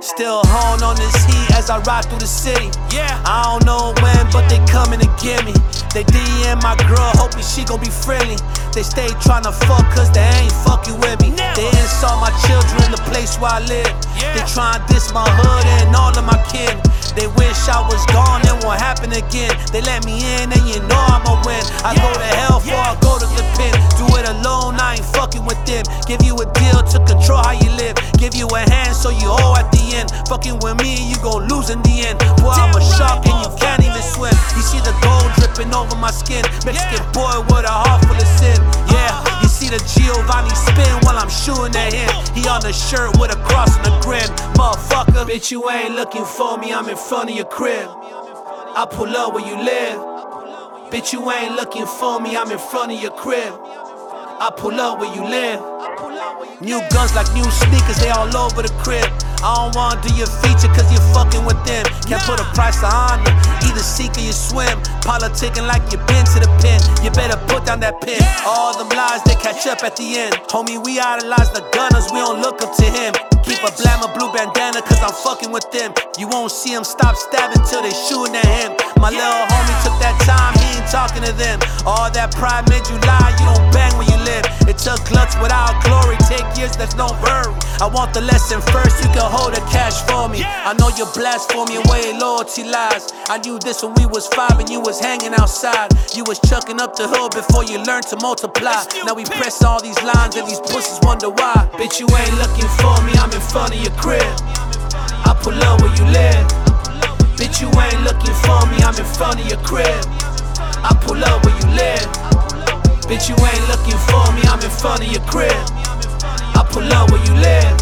Still hone on this heat as I ride through the city. Yeah, I don't know when, but they coming to get me. They DM my girl, hoping she gon' be friendly. They stay tryna fuck cause they ain't fucking with me. They insult my children, the place where I live. They tryna diss my hood and all of my kin. They wish I was gone and won't happen again. They let me in and you know I'ma win. I go to hell Give you a deal to control how you live. Give you a hand so you owe at the end. Fucking with me, you gon' lose in the end. Boy, I'm a shark and you can't even swim. You see the gold dripping over my skin. Mexican boy with a heart full of sin. Yeah, you see the Giovanni spin while I'm shooting at him. He on the shirt with a cross and a grin. Motherfucker, bitch, you ain't looking for me. I'm in front of your crib. I pull up where you live. Bitch, you ain't looking for me. I'm in front of your crib. I pull up where you live. New guns like new sneakers, they all over the crib. I don't wanna do your feature cause you're fucking with them. Can't put a price on honor, either sink or you swim. Politicking like you been to the pen. You better put down that pen. All them lies, they catch up at the end. Homie, we idolize the gunners, we don't look up to him. Keep a blammer blue bandana cause I'm fucking with them. You won't see him stop stabbing till they shooting at him. My little homie took that time, he ain't talking to them. All that pride made you lie, you don't bang where you live. It took glutz without glory, take years, that's no bury. I want the lesson first, you can hold the cash for me. I know you're blasphemy and where loyalty lies. I knew this when we was five and you was hanging outside. You was chucking up the hood before you learned to multiply. Now we press all these lines and these pussies wonder why. Bitch, you ain't looking for me, I'm in front of your crib. I pull up where you live. Bitch, you ain't looking for me, I'm in front of your crib. I pull up where you live. Bitch, you ain't looking for me, I'm in front of your crib. I pull up where you live.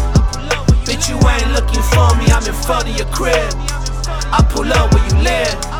Bitch, you ain't looking for me, I'm in front of your crib. I pull up where you live.